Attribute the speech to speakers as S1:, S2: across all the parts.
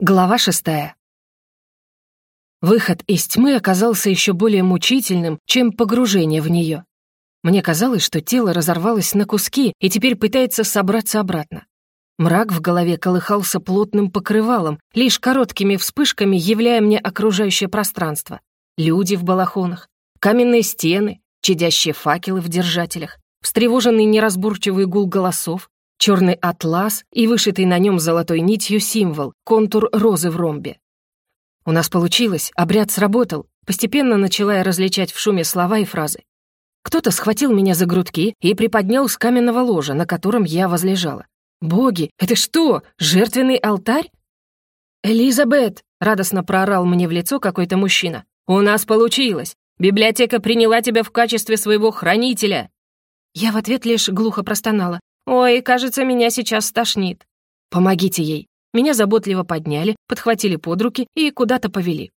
S1: Глава шестая. Выход из тьмы оказался еще более мучительным, чем погружение в нее. Мне казалось, что тело разорвалось на куски и теперь пытается собраться обратно. Мрак в голове колыхался плотным покрывалом, лишь короткими вспышками являя мне окружающее пространство. Люди в балахонах, каменные стены, чадящие факелы в держателях, встревоженный неразборчивый гул голосов, черный атлас и вышитый на нем золотой нитью символ, контур розы в ромбе. У нас получилось, обряд сработал, постепенно начала я различать в шуме слова и фразы. Кто-то схватил меня за грудки и приподнял с каменного ложа, на котором я возлежала. «Боги, это что, жертвенный алтарь?» «Элизабет!» — радостно проорал мне в лицо какой-то мужчина. «У нас получилось! Библиотека приняла тебя в качестве своего хранителя!» Я в ответ лишь глухо простонала. «Ой, кажется, меня сейчас стошнит». «Помогите ей». Меня заботливо подняли, подхватили под руки и куда-то повели.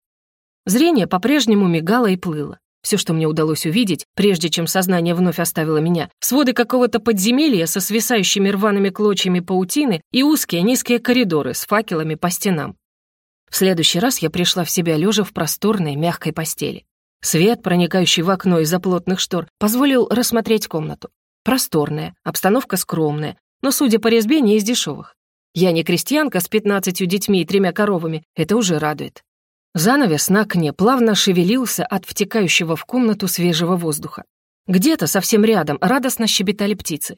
S1: Зрение по-прежнему мигало и плыло. Все, что мне удалось увидеть, прежде чем сознание вновь оставило меня, своды какого-то подземелья со свисающими рваными клочьями паутины и узкие низкие коридоры с факелами по стенам. В следующий раз я пришла в себя лежа в просторной, мягкой постели. Свет, проникающий в окно из-за плотных штор, позволил рассмотреть комнату. Просторная, обстановка скромная, но, судя по резьбе, не из дешевых. Я не крестьянка с пятнадцатью детьми и тремя коровами, это уже радует. Занавес на окне плавно шевелился от втекающего в комнату свежего воздуха. Где-то совсем рядом радостно щебетали птицы.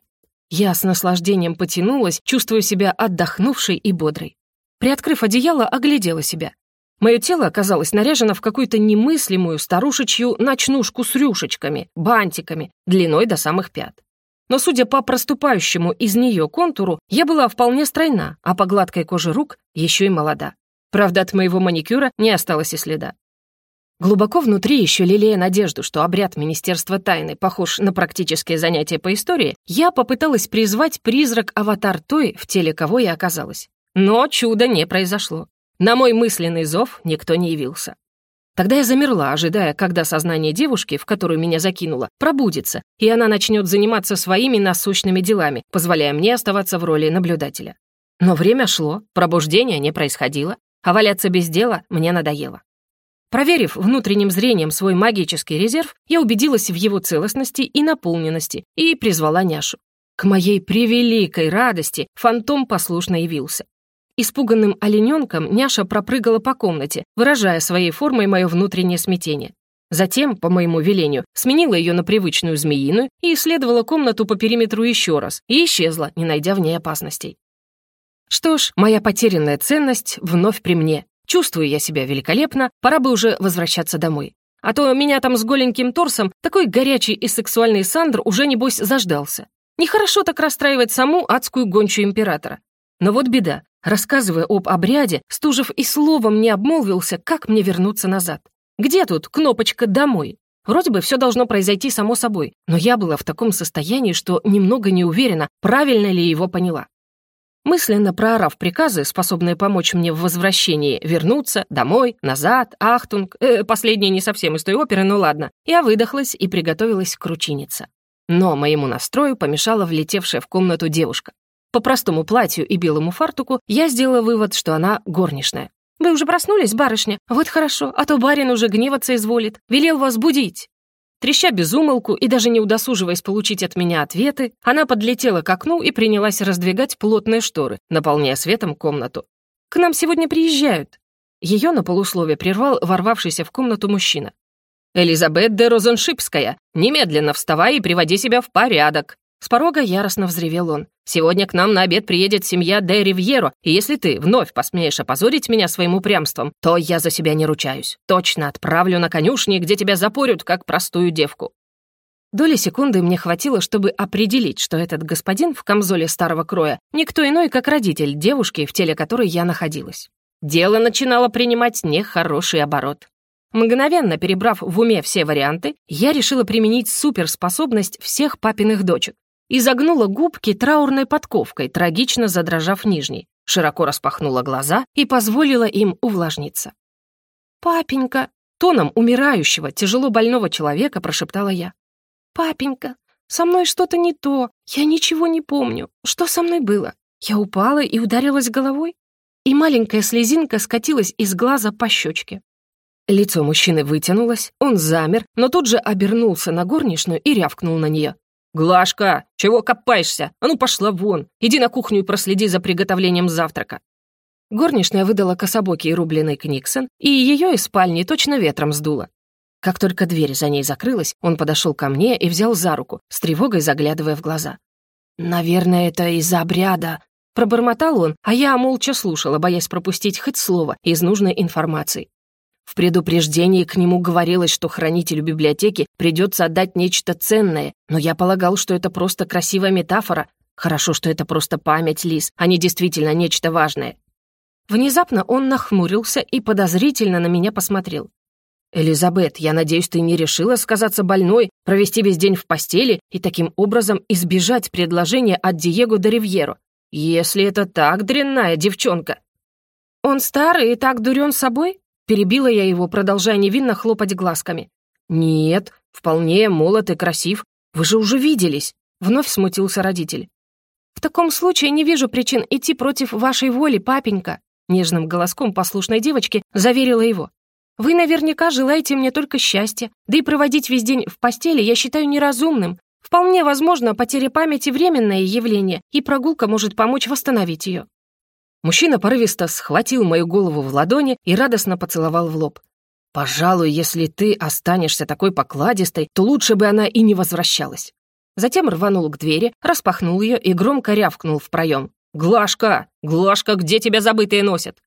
S1: Я с наслаждением потянулась, чувствуя себя отдохнувшей и бодрой. Приоткрыв одеяло, оглядела себя. Мое тело оказалось наряжено в какую-то немыслимую старушечью ночнушку с рюшечками, бантиками, длиной до самых пят но, судя по проступающему из нее контуру, я была вполне стройна, а по гладкой коже рук еще и молода. Правда, от моего маникюра не осталось и следа. Глубоко внутри, еще лелея надежду, что обряд Министерства тайны похож на практические занятия по истории, я попыталась призвать призрак-аватар той, в теле кого я оказалась. Но чуда не произошло. На мой мысленный зов никто не явился. Тогда я замерла, ожидая, когда сознание девушки, в которую меня закинуло, пробудится, и она начнет заниматься своими насущными делами, позволяя мне оставаться в роли наблюдателя. Но время шло, пробуждение не происходило, а валяться без дела мне надоело. Проверив внутренним зрением свой магический резерв, я убедилась в его целостности и наполненности и призвала няшу. К моей превеликой радости фантом послушно явился. Испуганным олененком няша пропрыгала по комнате, выражая своей формой мое внутреннее смятение. Затем, по моему велению, сменила ее на привычную змеиную и исследовала комнату по периметру еще раз и исчезла, не найдя в ней опасностей. Что ж, моя потерянная ценность вновь при мне. Чувствую я себя великолепно, пора бы уже возвращаться домой. А то меня там с голеньким торсом такой горячий и сексуальный Сандр уже, небось, заждался. Нехорошо так расстраивать саму адскую гончую императора. Но вот беда. Рассказывая об обряде, Стужев и словом не обмолвился, как мне вернуться назад. Где тут кнопочка «Домой»? Вроде бы все должно произойти само собой, но я была в таком состоянии, что немного не уверена, правильно ли его поняла. Мысленно проорав приказы, способные помочь мне в возвращении, вернуться, домой, назад, ахтунг, э, последнее не совсем из той оперы, но ладно, я выдохлась и приготовилась кручиниться. Но моему настрою помешала влетевшая в комнату девушка. По простому платью и белому фартуку я сделала вывод, что она горничная. «Вы уже проснулись, барышня? Вот хорошо, а то барин уже гневаться изволит. Велел вас будить». Треща безумолку и даже не удосуживаясь получить от меня ответы, она подлетела к окну и принялась раздвигать плотные шторы, наполняя светом комнату. «К нам сегодня приезжают». Ее на полуслове прервал ворвавшийся в комнату мужчина. «Элизабет де Розеншипская, немедленно вставай и приводи себя в порядок!» С порога яростно взревел он. «Сегодня к нам на обед приедет семья де Ривьеро, и если ты вновь посмеешь опозорить меня своим упрямством, то я за себя не ручаюсь. Точно отправлю на конюшни, где тебя запорют, как простую девку». Доли секунды мне хватило, чтобы определить, что этот господин в камзоле старого кроя никто иной, как родитель девушки, в теле которой я находилась. Дело начинало принимать нехороший оборот. Мгновенно перебрав в уме все варианты, я решила применить суперспособность всех папиных дочек и загнула губки траурной подковкой, трагично задрожав нижней, широко распахнула глаза и позволила им увлажниться. «Папенька!» — тоном умирающего, тяжело больного человека прошептала я. «Папенька, со мной что-то не то, я ничего не помню. Что со мной было? Я упала и ударилась головой? и маленькая слезинка скатилась из глаза по щечке. Лицо мужчины вытянулось, он замер, но тут же обернулся на горничную и рявкнул на нее. «Глашка, чего копаешься? А ну пошла вон! Иди на кухню и проследи за приготовлением завтрака!» Горничная выдала кособокий рубленый книгсон, и ее из спальни точно ветром сдуло. Как только дверь за ней закрылась, он подошел ко мне и взял за руку, с тревогой заглядывая в глаза. «Наверное, это из-за обряда», — пробормотал он, а я молча слушала, боясь пропустить хоть слово из нужной информации. В предупреждении к нему говорилось, что хранителю библиотеки придется отдать нечто ценное, но я полагал, что это просто красивая метафора. Хорошо, что это просто память, Лис, а не действительно нечто важное. Внезапно он нахмурился и подозрительно на меня посмотрел. «Элизабет, я надеюсь, ты не решила сказаться больной, провести весь день в постели и таким образом избежать предложения от Диего до Ривьеро. Если это так, дрянная девчонка». «Он старый и так дурен собой?» Перебила я его, продолжая невинно хлопать глазками. «Нет, вполне молод и красив. Вы же уже виделись», — вновь смутился родитель. «В таком случае не вижу причин идти против вашей воли, папенька», нежным голоском послушной девочки заверила его. «Вы наверняка желаете мне только счастья, да и проводить весь день в постели я считаю неразумным. Вполне возможно, потеря памяти — временное явление, и прогулка может помочь восстановить ее. Мужчина порывисто схватил мою голову в ладони и радостно поцеловал в лоб. «Пожалуй, если ты останешься такой покладистой, то лучше бы она и не возвращалась». Затем рванул к двери, распахнул ее и громко рявкнул в проем. «Глашка! Глашка, где тебя забытые носят?»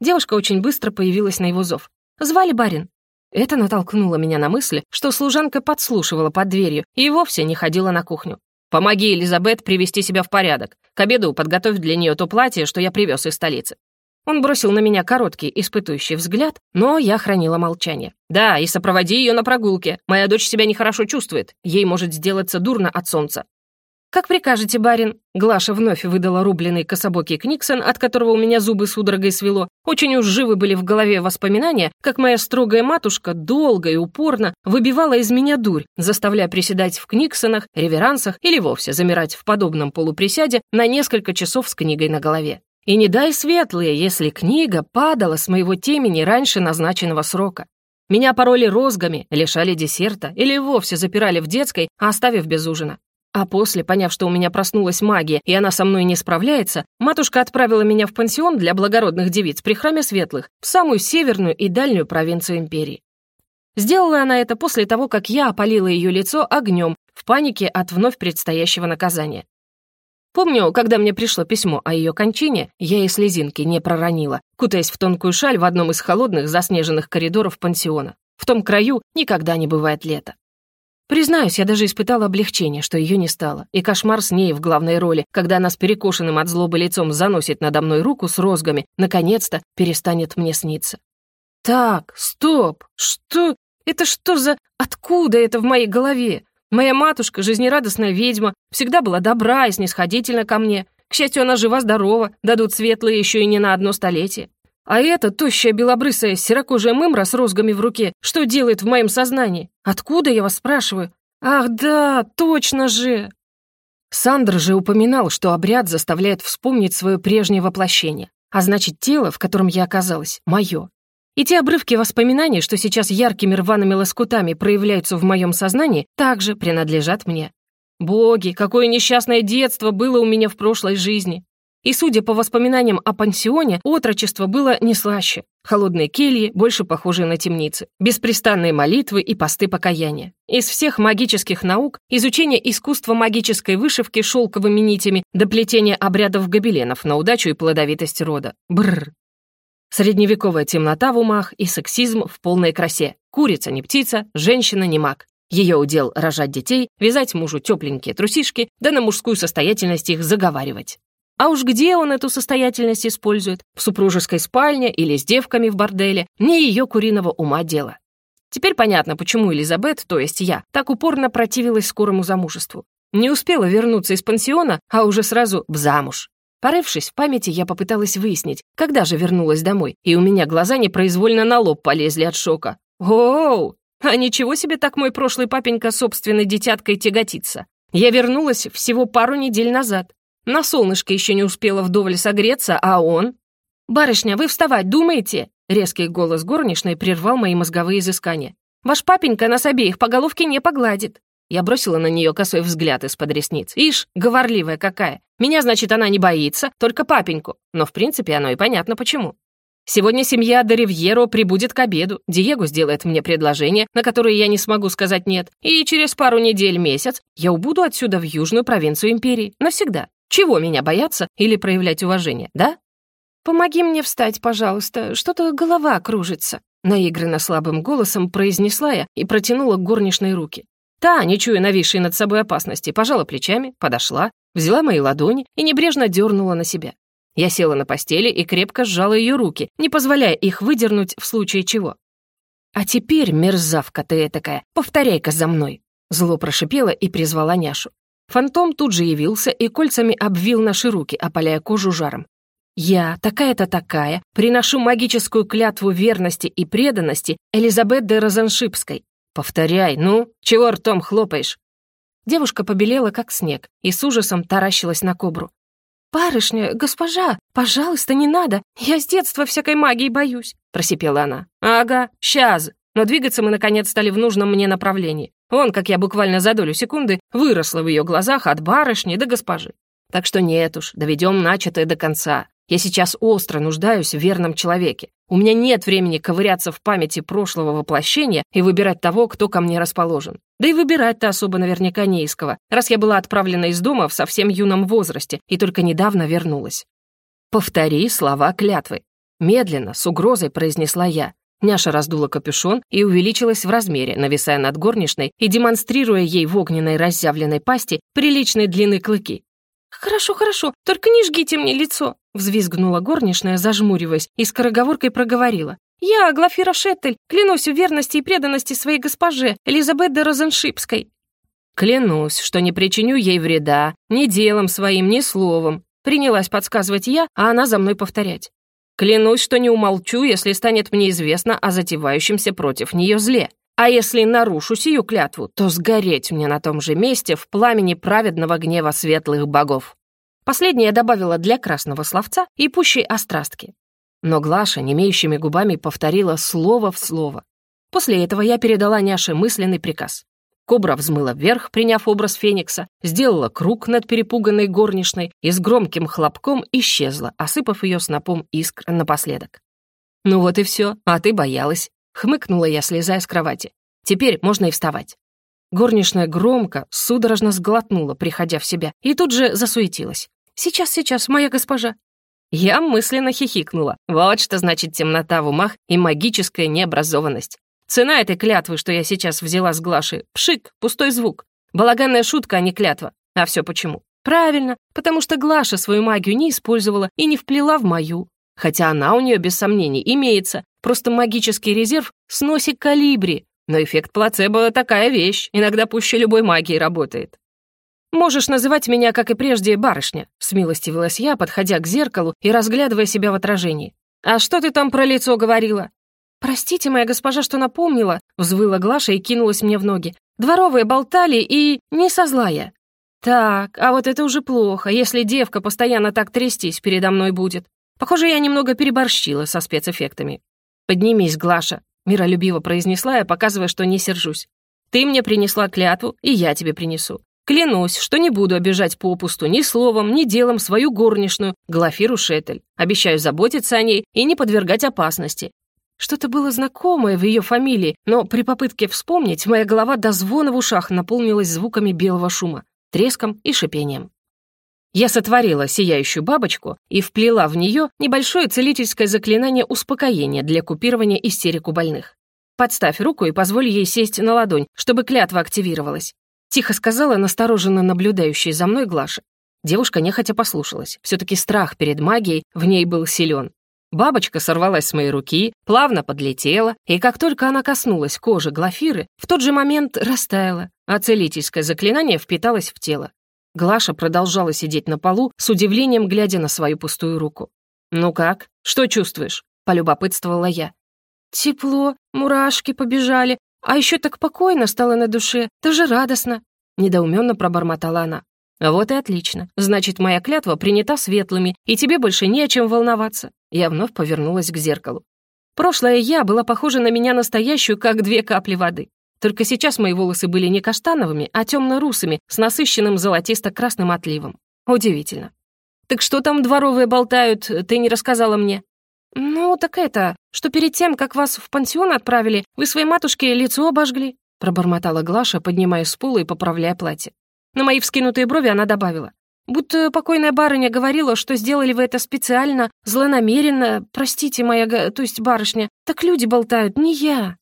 S1: Девушка очень быстро появилась на его зов. «Звали барин». Это натолкнуло меня на мысль, что служанка подслушивала под дверью и вовсе не ходила на кухню. Помоги Элизабет привести себя в порядок. К обеду подготовь для нее то платье, что я привез из столицы». Он бросил на меня короткий, испытующий взгляд, но я хранила молчание. «Да, и сопроводи ее на прогулке. Моя дочь себя нехорошо чувствует. Ей может сделаться дурно от солнца. «Как прикажете, барин?» Глаша вновь выдала рубленый кособокий Книксон, от которого у меня зубы судорогой свело. Очень уж живы были в голове воспоминания, как моя строгая матушка долго и упорно выбивала из меня дурь, заставляя приседать в Книксонах, реверансах или вовсе замирать в подобном полуприсяде на несколько часов с книгой на голове. И не дай светлые, если книга падала с моего темени раньше назначенного срока. Меня пороли розгами, лишали десерта или вовсе запирали в детской, оставив без ужина. А после, поняв, что у меня проснулась магия, и она со мной не справляется, матушка отправила меня в пансион для благородных девиц при Храме Светлых, в самую северную и дальнюю провинцию империи. Сделала она это после того, как я опалила ее лицо огнем в панике от вновь предстоящего наказания. Помню, когда мне пришло письмо о ее кончине, я и слезинки не проронила, кутаясь в тонкую шаль в одном из холодных заснеженных коридоров пансиона. В том краю никогда не бывает лета. Признаюсь, я даже испытала облегчение, что ее не стало, и кошмар с ней в главной роли, когда она с перекошенным от злобы лицом заносит надо мной руку с розгами, наконец-то перестанет мне сниться. Так, стоп, что? Это что за... Откуда это в моей голове? Моя матушка, жизнерадостная ведьма, всегда была добра и снисходительна ко мне. К счастью, она жива-здорова, дадут светлые еще и не на одно столетие. А эта тощая белобрысая серокожая мымра с розгами в руке что делает в моем сознании? Откуда, я вас спрашиваю? Ах да, точно же! Сандр же упоминал, что обряд заставляет вспомнить свое прежнее воплощение, а значит, тело, в котором я оказалась, мое. И те обрывки воспоминаний, что сейчас яркими рваными лоскутами проявляются в моем сознании, также принадлежат мне. Боги, какое несчастное детство было у меня в прошлой жизни. И, судя по воспоминаниям о пансионе, отрочество было не слаще. Холодные кельи, больше похожие на темницы. Беспрестанные молитвы и посты покаяния. Из всех магических наук изучение искусства магической вышивки шелковыми нитями до плетения обрядов гобеленов на удачу и плодовитость рода. Бррр. Средневековая темнота в умах и сексизм в полной красе. Курица не птица, женщина не маг. Ее удел рожать детей, вязать мужу тепленькие трусишки, да на мужскую состоятельность их заговаривать. А уж где он эту состоятельность использует? В супружеской спальне или с девками в борделе? Не ее куриного ума дело. Теперь понятно, почему Элизабет, то есть я, так упорно противилась скорому замужеству. Не успела вернуться из пансиона, а уже сразу в замуж. Порывшись в памяти, я попыталась выяснить, когда же вернулась домой, и у меня глаза непроизвольно на лоб полезли от шока. Оу! А ничего себе так мой прошлый папенька собственной детяткой тяготится. Я вернулась всего пару недель назад, на солнышке еще не успела вдоволь согреться, а он... «Барышня, вы вставать думаете?» Резкий голос горничной прервал мои мозговые изыскания. «Ваш папенька нас обеих по головке не погладит». Я бросила на нее косой взгляд из-под ресниц. «Ишь, говорливая какая! Меня, значит, она не боится, только папеньку. Но, в принципе, оно и понятно почему. Сегодня семья Доривьеро прибудет к обеду, Диего сделает мне предложение, на которое я не смогу сказать «нет», и через пару недель, месяц я убуду отсюда в южную провинцию империи. Навсегда. Чего меня бояться или проявлять уважение, да? «Помоги мне встать, пожалуйста, что-то голова кружится», наигранно слабым голосом произнесла я и протянула горничной руки. Та, не чуя нависшей над собой опасности, пожала плечами, подошла, взяла мои ладони и небрежно дернула на себя. Я села на постели и крепко сжала ее руки, не позволяя их выдернуть в случае чего. «А теперь, мерзавка ты такая, повторяй-ка за мной!» Зло прошипела и призвала няшу. Фантом тут же явился и кольцами обвил наши руки, опаляя кожу жаром. «Я, такая-то такая, приношу магическую клятву верности и преданности Элизабет де Розеншипской. Повторяй, ну, чего ртом хлопаешь?» Девушка побелела, как снег, и с ужасом таращилась на кобру. «Барышня, госпожа, пожалуйста, не надо. Я с детства всякой магии боюсь», — просипела она. «Ага, сейчас. Но двигаться мы, наконец, стали в нужном мне направлении. Он, как я буквально за долю секунды, выросла в ее глазах от барышни до госпожи. Так что нет уж, доведем начатое до конца. Я сейчас остро нуждаюсь в верном человеке. У меня нет времени ковыряться в памяти прошлого воплощения и выбирать того, кто ко мне расположен. Да и выбирать-то особо наверняка не из кого, раз я была отправлена из дома в совсем юном возрасте и только недавно вернулась. «Повтори слова клятвы». Медленно, с угрозой произнесла я. Няша раздула капюшон и увеличилась в размере, нависая над горничной и демонстрируя ей в огненной разъявленной пасти приличной длины клыки. «Хорошо, хорошо, только не жгите мне лицо!» Взвизгнула горничная, зажмуриваясь, и скороговоркой проговорила. «Я, Глафира Шеттель, клянусь в верности и преданности своей госпоже, Элизабет де Розеншипской». «Клянусь, что не причиню ей вреда, ни делом своим, ни словом», принялась подсказывать я, а она за мной повторять. «Клянусь, что не умолчу, если станет мне известно о затевающемся против нее зле. А если нарушу сию клятву, то сгореть мне на том же месте в пламени праведного гнева светлых богов». Последнее добавила для красного словца и пущей острастки. Но Глаша немеющими губами повторила слово в слово. После этого я передала Няше мысленный приказ. Кобра взмыла вверх, приняв образ Феникса, сделала круг над перепуганной горничной и с громким хлопком исчезла, осыпав ее снопом искр напоследок. «Ну вот и все, а ты боялась», Хмыкнула я, слезая с кровати. Теперь можно и вставать. Горничная громко, судорожно сглотнула, приходя в себя, и тут же засуетилась. «Сейчас, сейчас, моя госпожа!» Я мысленно хихикнула. Вот что значит темнота в умах и магическая необразованность. Цена этой клятвы, что я сейчас взяла с Глаши, пшик, пустой звук. Балаганная шутка, а не клятва. А все почему? Правильно, потому что Глаша свою магию не использовала и не вплела в мою. Хотя она у нее, без сомнений, имеется, Просто магический резерв сносит калибри. Но эффект плацебо — такая вещь, иногда пуще любой магии работает. «Можешь называть меня, как и прежде, барышня», — смилостивилась я, подходя к зеркалу и разглядывая себя в отражении. «А что ты там про лицо говорила?» «Простите, моя госпожа, что напомнила», — взвыла Глаша и кинулась мне в ноги. «Дворовые болтали и... не со злая». «Так, а вот это уже плохо, если девка постоянно так трястись передо мной будет. Похоже, я немного переборщила со спецэффектами. «Поднимись, Глаша», — миролюбиво произнесла я, показывая, что не сержусь. «Ты мне принесла клятву, и я тебе принесу. Клянусь, что не буду обижать попусту ни словом, ни делом свою горничную, Глафиру Шеттель. Обещаю заботиться о ней и не подвергать опасности. Что-то было знакомое в ее фамилии, но при попытке вспомнить моя голова до звона в ушах наполнилась звуками белого шума, треском и шипением. Я сотворила сияющую бабочку и вплела в нее небольшое целительское заклинание успокоения для купирования истерик у больных. «Подставь руку и позволь ей сесть на ладонь, чтобы клятва активировалась», тихо сказала настороженно наблюдающая за мной Глаша. Девушка нехотя послушалась. Все-таки страх перед магией в ней был силен. Бабочка сорвалась с моей руки, плавно подлетела, и как только она коснулась кожи Глафиры, в тот же момент растаяла, а целительское заклинание впиталось в тело. Глаша продолжала сидеть на полу, с удивлением глядя на свою пустую руку. «Ну как? Что чувствуешь?» — полюбопытствовала я. «Тепло, мурашки побежали, а еще так покойно стало на душе, даже радостно», — недоуменно пробормотала она. Вот и отлично. Значит, моя клятва принята светлыми, и тебе больше не о чем волноваться. Я вновь повернулась к зеркалу. Прошлое я была похожа на меня настоящую, как две капли воды. Только сейчас мои волосы были не каштановыми, а темно-русыми, с насыщенным золотисто-красным отливом. Удивительно. «Так что там дворовые болтают, ты не рассказала мне?» «Ну, так это, что перед тем, как вас в пансион отправили, вы своей матушке лицо обожгли», пробормотала Глаша, поднимая с пола и поправляя платье. На мои вскинутые брови она добавила. «Будто покойная барыня говорила, что сделали вы это специально, злонамеренно. Простите, моя, то есть барышня. Так люди болтают, не я».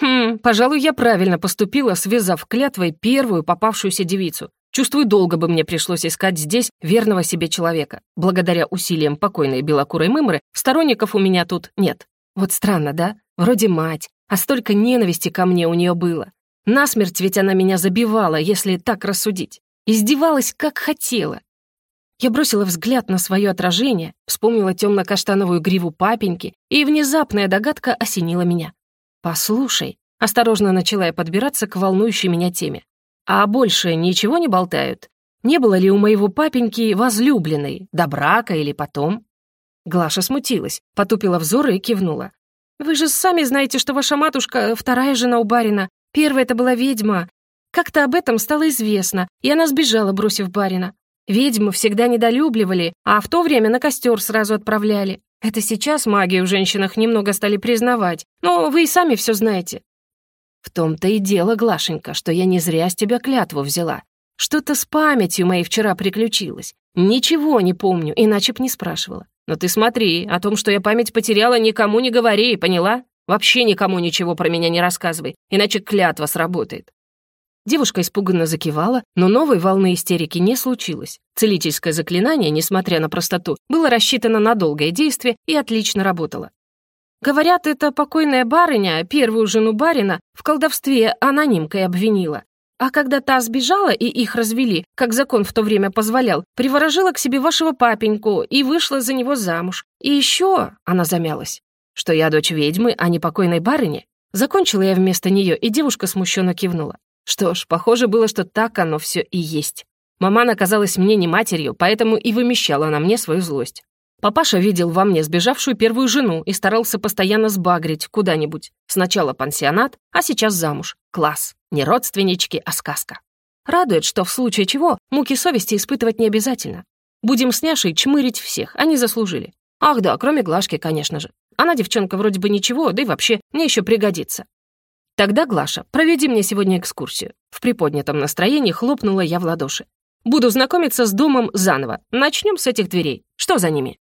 S1: Хм, пожалуй, я правильно поступила, связав клятвой первую попавшуюся девицу. Чувствую, долго бы мне пришлось искать здесь верного себе человека. Благодаря усилиям покойной белокурой мымры сторонников у меня тут нет. Вот странно, да? Вроде мать, а столько ненависти ко мне у нее было. Насмерть ведь она меня забивала, если так рассудить. Издевалась, как хотела. Я бросила взгляд на свое отражение, вспомнила темно-каштановую гриву папеньки, и внезапная догадка осенила меня. «Послушай», — осторожно начала я подбираться к волнующей меня теме. «А больше ничего не болтают? Не было ли у моего папеньки возлюбленной, до брака или потом?» Глаша смутилась, потупила взоры и кивнула. «Вы же сами знаете, что ваша матушка — вторая жена у барина. Первая это была ведьма. Как-то об этом стало известно, и она сбежала, бросив барина. Ведьмы всегда недолюбливали, а в то время на костер сразу отправляли. Это сейчас магию в женщинах немного стали признавать, но вы и сами все знаете. В том-то и дело, Глашенька, что я не зря с тебя клятву взяла. Что-то с памятью моей вчера приключилось. Ничего не помню, иначе б не спрашивала. Но ты смотри, о том, что я память потеряла, никому не говори, поняла? Вообще никому ничего про меня не рассказывай, иначе клятва сработает. Девушка испуганно закивала, но новой волны истерики не случилось. Целительское заклинание, несмотря на простоту, было рассчитано на долгое действие и отлично работало. Говорят, эта покойная барыня, первую жену барина, в колдовстве анонимкой обвинила. А когда та сбежала и их развели, как закон в то время позволял, приворожила к себе вашего папеньку и вышла за него замуж. И еще, она замялась, что я дочь ведьмы, а не покойной барыни. Закончила я вместо нее, и девушка смущенно кивнула. Что ж, похоже было, что так оно все и есть. Маман оказалась мне не матерью, поэтому и вымещала на мне свою злость. Папаша видел во мне сбежавшую первую жену и старался постоянно сбагрить куда-нибудь. Сначала пансионат, а сейчас замуж. Класс. Не родственнички, а сказка. Радует, что в случае чего муки совести испытывать не обязательно. Будем с Няшей чмырить всех, они заслужили. Ах да, кроме Глашки, конечно же. Она девчонка вроде бы ничего, да и вообще мне еще пригодится. Тогда, Глаша, проведи мне сегодня экскурсию. В приподнятом настроении хлопнула я в ладоши. Буду знакомиться с домом заново. Начнем с этих дверей. Что за ними?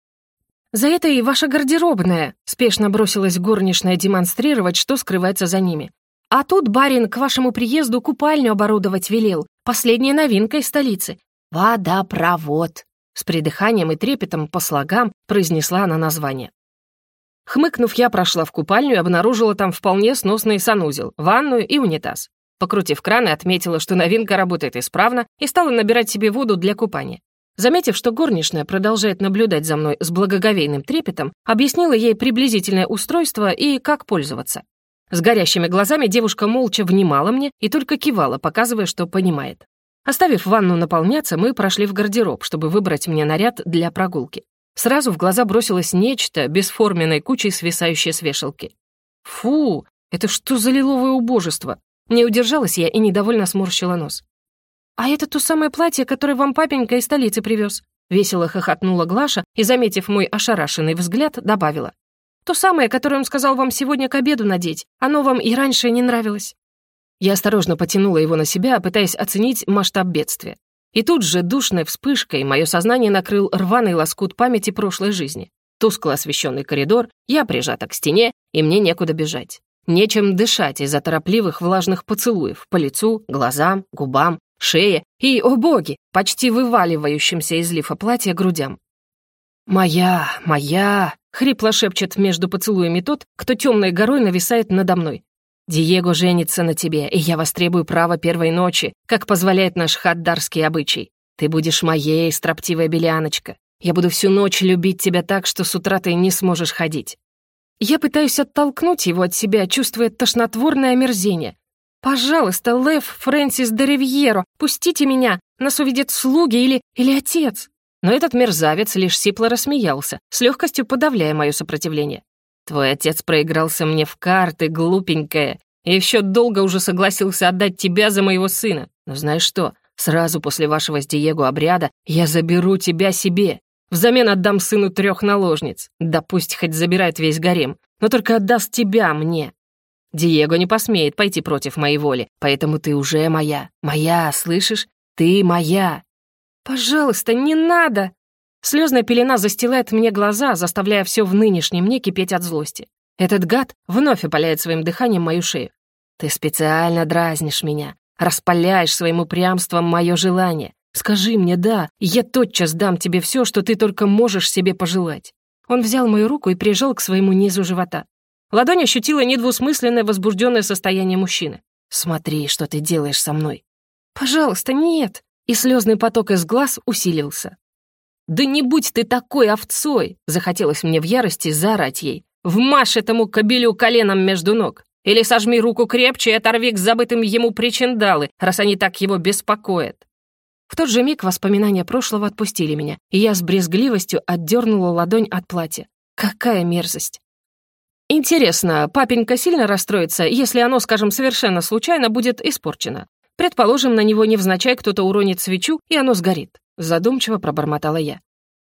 S1: «За это и ваша гардеробная», — спешно бросилась горничная демонстрировать, что скрывается за ними. «А тут барин к вашему приезду купальню оборудовать велел. Последняя новинка из столицы. Водопровод», — с придыханием и трепетом по слогам произнесла она название. Хмыкнув, я прошла в купальню и обнаружила там вполне сносный санузел, ванную и унитаз. Покрутив краны, отметила, что новинка работает исправно, и стала набирать себе воду для купания. Заметив, что горничная продолжает наблюдать за мной с благоговейным трепетом, объяснила ей приблизительное устройство и как пользоваться. С горящими глазами девушка молча внимала мне и только кивала, показывая, что понимает. Оставив ванну наполняться, мы прошли в гардероб, чтобы выбрать мне наряд для прогулки. Сразу в глаза бросилось нечто, бесформенной кучей свисающей с вешалки. «Фу, это что за лиловое убожество?» Не удержалась я и недовольно сморщила нос. «А это то самое платье, которое вам папенька из столицы привез?» Весело хохотнула Глаша и, заметив мой ошарашенный взгляд, добавила. «То самое, которое он сказал вам сегодня к обеду надеть. Оно вам и раньше не нравилось». Я осторожно потянула его на себя, пытаясь оценить масштаб бедствия. И тут же душной вспышкой мое сознание накрыл рваный лоскут памяти прошлой жизни. Тускло освещенный коридор, я прижата к стене, и мне некуда бежать. Нечем дышать из-за торопливых влажных поцелуев по лицу, глазам, губам, шее и, о боги, почти вываливающимся из лифа платья грудям. «Моя, моя!» — хрипло шепчет между поцелуями тот, кто темной горой нависает надо мной. Диего женится на тебе, и я востребую право первой ночи, как позволяет наш хаддарский обычай. Ты будешь моей, строптивая беляночка. Я буду всю ночь любить тебя так, что с утра ты не сможешь ходить. Я пытаюсь оттолкнуть его от себя, чувствуя тошнотворное омерзение. Пожалуйста, Лев Фрэнсис де Ривьеро, пустите меня, нас увидят слуги или... или отец». Но этот мерзавец лишь сипло рассмеялся, с легкостью подавляя мое сопротивление. «Твой отец проигрался мне в карты, глупенькая, и еще долго уже согласился отдать тебя за моего сына. Но знаешь что, сразу после вашего с Диего обряда я заберу тебя себе. Взамен отдам сыну трех наложниц. Да пусть хоть забирает весь гарем, но только отдаст тебя мне. Диего не посмеет пойти против моей воли, поэтому ты уже моя. Моя, слышишь? Ты моя. Пожалуйста, не надо. Слезная пелена застилает мне глаза, заставляя все в нынешнем мне кипеть от злости. Этот гад вновь опаляет своим дыханием мою шею. Ты специально дразнишь меня, распаляешь своим упрямством мое желание. Скажи мне «да», я тотчас дам тебе все, что ты только можешь себе пожелать». Он взял мою руку и прижал к своему низу живота. Ладонь ощутила недвусмысленное возбужденное состояние мужчины. «Смотри, что ты делаешь со мной». «Пожалуйста, нет!» И слезный поток из глаз усилился. «Да не будь ты такой овцой!» Захотелось мне в ярости заорать ей. «Вмажь этому кобелю коленом между ног! Или сожми руку крепче и оторви к забытым ему причиндалы, раз они так его беспокоят!» В тот же миг воспоминания прошлого отпустили меня, и я с брезгливостью отдернула ладонь от платья. Какая мерзость! Интересно, папенька сильно расстроится, если оно, скажем, совершенно случайно будет испорчено? Предположим, на него невзначай кто-то уронит свечу, и оно сгорит. Задумчиво пробормотала я.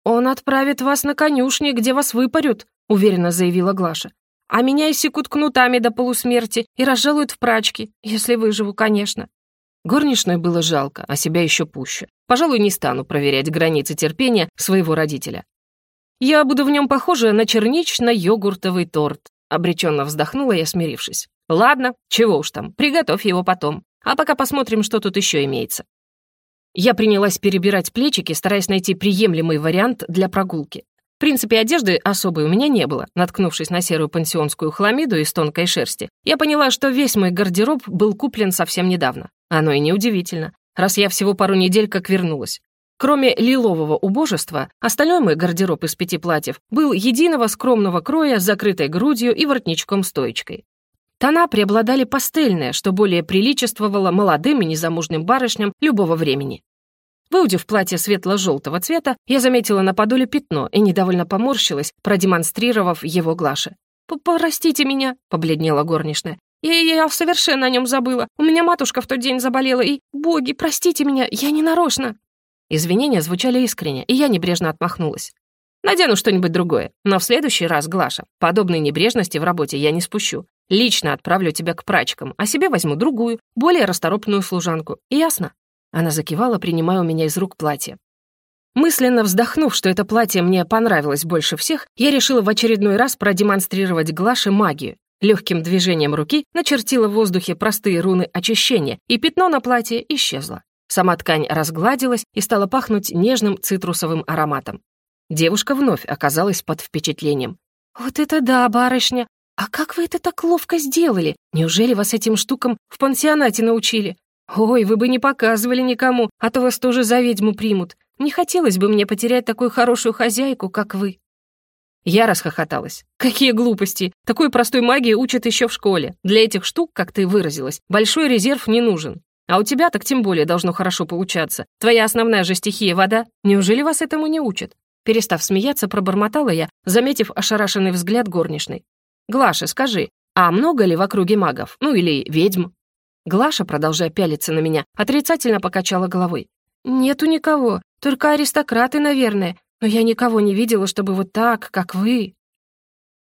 S1: «Он отправит вас на конюшни, где вас выпарют», — уверенно заявила Глаша. «А меня иссекут кнутами до полусмерти и разжалуют в прачки, если выживу, конечно». Горничной было жалко, а себя еще пуще. Пожалуй, не стану проверять границы терпения своего родителя. «Я буду в нем похожа на чернично-йогуртовый торт», обреченно вздохнула я, смирившись. «Ладно, чего уж там, приготовь его потом. А пока посмотрим, что тут еще имеется». Я принялась перебирать плечики, стараясь найти приемлемый вариант для прогулки. В принципе, одежды особой у меня не было. Наткнувшись на серую пансионскую хламиду из тонкой шерсти, я поняла, что весь мой гардероб был куплен совсем недавно. Оно и неудивительно, раз я всего пару недель как вернулась. Кроме лилового убожества, остальной мой гардероб из пяти платьев был единого скромного кроя с закрытой грудью и воротничком-стоечкой. Тона преобладали пастельные, что более приличествовало молодым и незамужним барышням любого времени. Выудив платье светло-желтого цвета, я заметила на подоле пятно и недовольно поморщилась, продемонстрировав его Глаше. «Простите меня», — побледнела горничная. «Я, я совершенно о нем забыла. У меня матушка в тот день заболела, и... Боги, простите меня, я не нарочно». Извинения звучали искренне, и я небрежно отмахнулась. «Надену что-нибудь другое, но в следующий раз, Глаша, подобной небрежности в работе я не спущу. Лично отправлю тебя к прачкам, а себе возьму другую, более расторопную служанку. Ясно?» Она закивала, принимая у меня из рук платье. Мысленно вздохнув, что это платье мне понравилось больше всех, я решила в очередной раз продемонстрировать Глаше магию. Легким движением руки начертила в воздухе простые руны очищения, и пятно на платье исчезло. Сама ткань разгладилась и стала пахнуть нежным цитрусовым ароматом. Девушка вновь оказалась под впечатлением. «Вот это да, барышня! «А как вы это так ловко сделали? Неужели вас этим штукам в пансионате научили? Ой, вы бы не показывали никому, а то вас тоже за ведьму примут. Не хотелось бы мне потерять такую хорошую хозяйку, как вы». Я расхохоталась. «Какие глупости! Такой простой магии учат еще в школе. Для этих штук, как ты выразилась, большой резерв не нужен. А у тебя так тем более должно хорошо получаться. Твоя основная же стихия — вода. Неужели вас этому не учат?» Перестав смеяться, пробормотала я, заметив ошарашенный взгляд горничной. «Глаша, скажи, а много ли в округе магов? Ну или ведьм?» Глаша, продолжая пялиться на меня, отрицательно покачала головой. «Нету никого, только аристократы, наверное, но я никого не видела, чтобы вот так, как вы».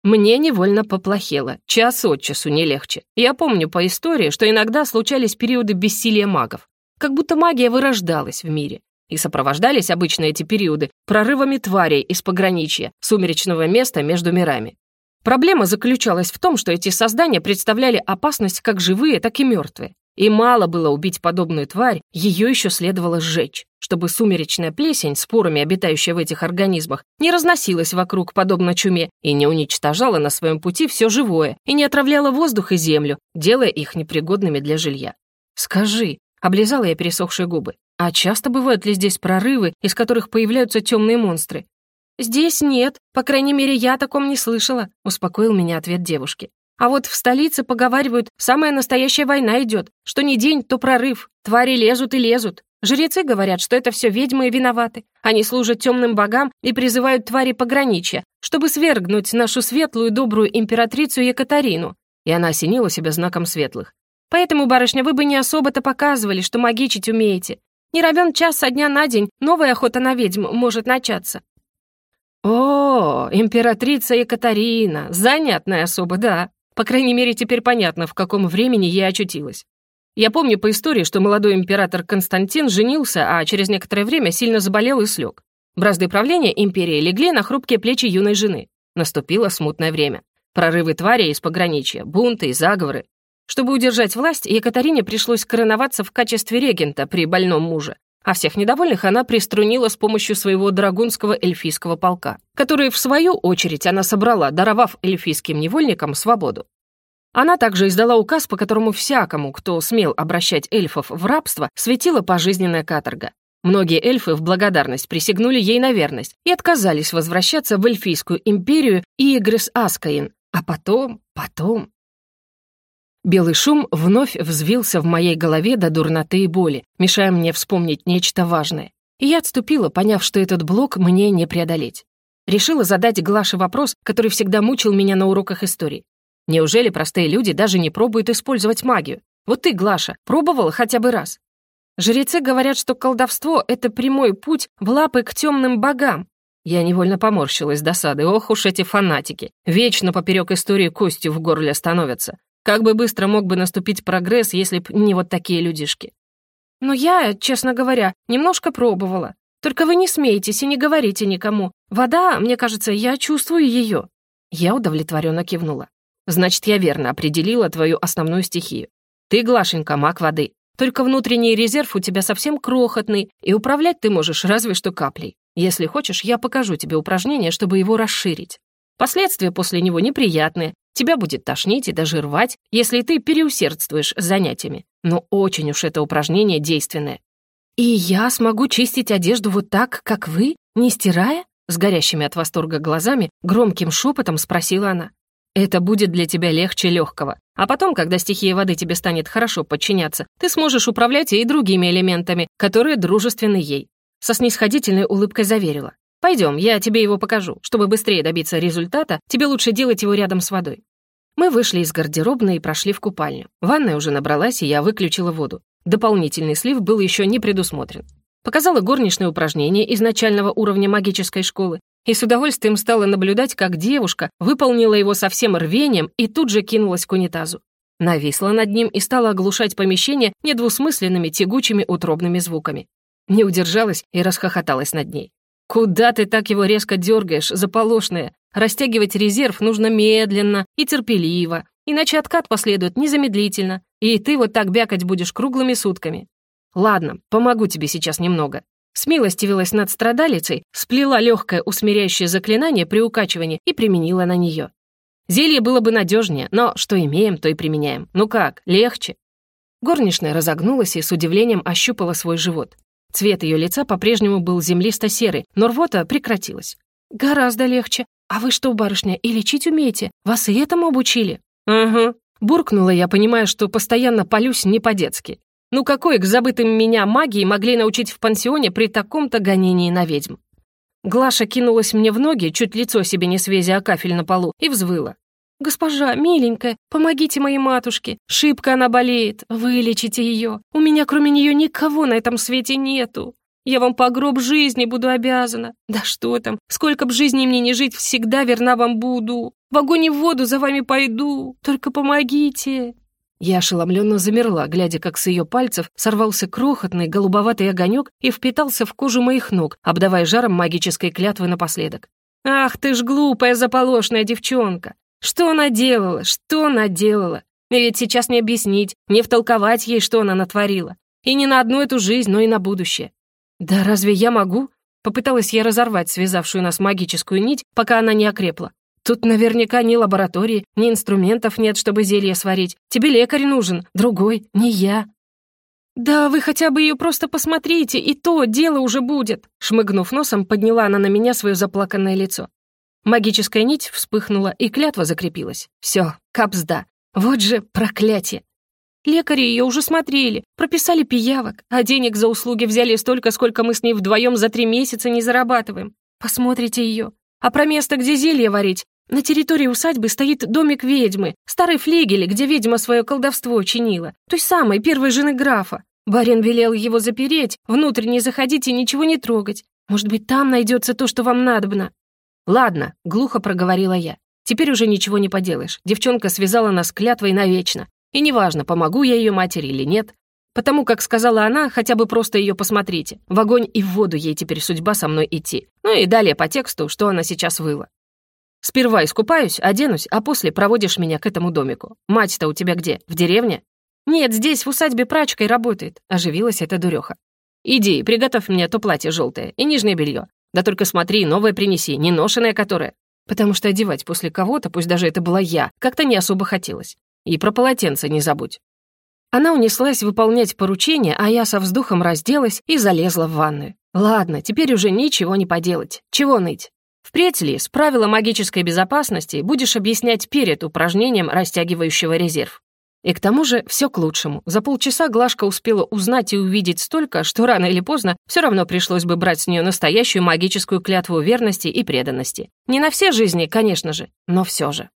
S1: Мне невольно поплохело, час от часу не легче. Я помню по истории, что иногда случались периоды бессилия магов, как будто магия вырождалась в мире. И сопровождались обычно эти периоды прорывами тварей из пограничья, сумеречного места между мирами. Проблема заключалась в том, что эти создания представляли опасность как живые, так и мертвые. И мало было убить подобную тварь, ее еще следовало сжечь, чтобы сумеречная плесень, спорами обитающая в этих организмах, не разносилась вокруг, подобно чуме, и не уничтожала на своем пути все живое, и не отравляла воздух и землю, делая их непригодными для жилья. «Скажи», — облизала я пересохшие губы, «а часто бывают ли здесь прорывы, из которых появляются темные монстры? «Здесь нет, по крайней мере, я о таком не слышала», — успокоил меня ответ девушки. А вот в столице, поговаривают, самая настоящая война идет, что ни день, то прорыв, твари лезут и лезут. Жрецы говорят, что это все ведьмы виноваты. Они служат темным богам и призывают твари пограничья, чтобы свергнуть нашу светлую добрую императрицу Екатерину. И она осенила себя знаком светлых. Поэтому, барышня, вы бы не особо-то показывали, что магичить умеете. Не равен час со дня на день, новая охота на ведьм может начаться. О, императрица Екатерина, занятная особа, да. По крайней мере, теперь понятно, в каком времени я очутилась. Я помню по истории, что молодой император Константин женился, а через некоторое время сильно заболел и слег. Бразды правления империи легли на хрупкие плечи юной жены. Наступило смутное время. Прорывы твари из пограничья, бунты и заговоры. Чтобы удержать власть, Екатерине пришлось короноваться в качестве регента при больном муже, а всех недовольных она приструнила с помощью своего драгунского эльфийского полка, который, в свою очередь, она собрала, даровав эльфийским невольникам свободу. Она также издала указ, по которому всякому, кто смел обращать эльфов в рабство, светила пожизненная каторга. Многие эльфы в благодарность присягнули ей на верность и отказались возвращаться в эльфийскую империю Игрис Аскаин. А потом, потом... Белый шум вновь взвился в моей голове до дурноты и боли, мешая мне вспомнить нечто важное. И я отступила, поняв, что этот блок мне не преодолеть. Решила задать Глаше вопрос, который всегда мучил меня на уроках истории. Неужели простые люди даже не пробуют использовать магию? Вот ты, Глаша, пробовала хотя бы раз? Жрецы говорят, что колдовство — это прямой путь в лапы к темным богам. Я невольно поморщилась досады. Ох уж эти фанатики. Вечно поперек истории костью в горле становятся. Как бы быстро мог бы наступить прогресс, если б не вот такие людишки. Но я, честно говоря, немножко пробовала. Только вы не смейтесь и не говорите никому. Вода, мне кажется, я чувствую ее. Я удовлетворенно кивнула. Значит, я верно определила твою основную стихию. Ты, Глашенька, маг воды. Только внутренний резерв у тебя совсем крохотный, и управлять ты можешь разве что каплей. Если хочешь, я покажу тебе упражнение, чтобы его расширить. Последствия после него неприятные. Тебя будет тошнить и даже рвать, если ты переусердствуешь с занятиями. Но очень уж это упражнение действенное. «И я смогу чистить одежду вот так, как вы, не стирая?» С горящими от восторга глазами громким шепотом спросила она. Это будет для тебя легче легкого. А потом, когда стихия воды тебе станет хорошо подчиняться, ты сможешь управлять и другими элементами, которые дружественны ей. Со снисходительной улыбкой заверила. Пойдем, я тебе его покажу. Чтобы быстрее добиться результата, тебе лучше делать его рядом с водой. Мы вышли из гардеробной и прошли в купальню. Ванная уже набралась, и я выключила воду. Дополнительный слив был еще не предусмотрен. Показала горничное упражнение из начального уровня магической школы и с удовольствием стала наблюдать, как девушка выполнила его со всем рвением и тут же кинулась к унитазу. Нависла над ним и стала оглушать помещение недвусмысленными тягучими утробными звуками. Не удержалась и расхохоталась над ней. «Куда ты так его резко дергаешь, заполошная? Растягивать резерв нужно медленно и терпеливо, иначе откат последует незамедлительно, и ты вот так бякать будешь круглыми сутками. Ладно, помогу тебе сейчас немного. Смилостивилась над страдалицей, сплела легкое усмиряющее заклинание при укачивании и применила на нее. Зелье было бы надежнее, но что имеем, то и применяем. Ну как, легче? Горничная разогнулась и с удивлением ощупала свой живот. Цвет ее лица по-прежнему был землисто-серый, но рвота прекратилась. «Гораздо легче. А вы что, барышня, и лечить умеете? Вас и этому обучили?» «Угу». Буркнула я, понимая, что постоянно полюсь не по-детски. Ну какой к забытым меня магии могли научить в пансионе при таком-то гонении на ведьм? Глаша кинулась мне в ноги, чуть лицо себе не свезя о кафель на полу, и взвыла. «Госпожа, миленькая, помогите моей матушке. Шибко она болеет. Вылечите ее. У меня кроме нее никого на этом свете нету. Я вам по гроб жизни буду обязана. Да что там, сколько б жизни мне не жить, всегда верна вам буду. В огонь и в воду за вами пойду. Только помогите». Я ошеломленно замерла, глядя, как с ее пальцев сорвался крохотный голубоватый огонек и впитался в кожу моих ног, обдавая жаром магической клятвы напоследок. «Ах ты ж глупая заполошная девчонка! Что она делала? Что она делала? И ведь сейчас не объяснить, не втолковать ей, что она натворила. И не на одну эту жизнь, но и на будущее. Да разве я могу? Попыталась я разорвать связавшую нас магическую нить, пока она не окрепла. Тут наверняка ни лаборатории, ни инструментов нет, чтобы зелье сварить. Тебе лекарь нужен, другой, не я». «Да вы хотя бы ее просто посмотрите, и то дело уже будет!» Шмыгнув носом, подняла она на меня свое заплаканное лицо. Магическая нить вспыхнула, и клятва закрепилась. Все, капсда. Вот же проклятие. Лекари ее уже смотрели, прописали пиявок, а денег за услуги взяли столько, сколько мы с ней вдвоем за три месяца не зарабатываем. Посмотрите ее. А про место, где зелье варить, на территории усадьбы стоит домик ведьмы, старый флигель, где ведьма свое колдовство чинила, той самой первой жены графа. Барин велел его запереть, внутрь не заходить и ничего не трогать. Может быть, там найдется то, что вам надобно. «Ладно», — глухо проговорила я. «Теперь уже ничего не поделаешь. Девчонка связала нас клятвой навечно. И неважно, помогу я ее матери или нет. Потому как сказала она, хотя бы просто ее посмотрите. В огонь и в воду ей теперь судьба со мной идти. Ну и далее по тексту, что она сейчас выла. Сперва искупаюсь, оденусь, а после проводишь меня к этому домику. Мать-то у тебя где? В деревне? Нет, здесь, в усадьбе прачкой работает. Оживилась эта дуреха. Иди, приготовь мне то платье желтое и нижнее белье. Да только смотри, новое принеси, не ношеное которое. Потому что одевать после кого-то, пусть даже это была я, как-то не особо хотелось. И про полотенце не забудь». Она унеслась выполнять поручение, а я со вздохом разделась и залезла в ванную. Ладно, теперь уже ничего не поделать. Чего ныть? Впредь, Лис, правила магической безопасности будешь объяснять перед упражнением, растягивающего резерв. И к тому же все к лучшему. За полчаса Глашка успела узнать и увидеть столько, что рано или поздно все равно пришлось бы брать с нее настоящую магическую клятву верности и преданности. Не на все жизни, конечно же, но все же.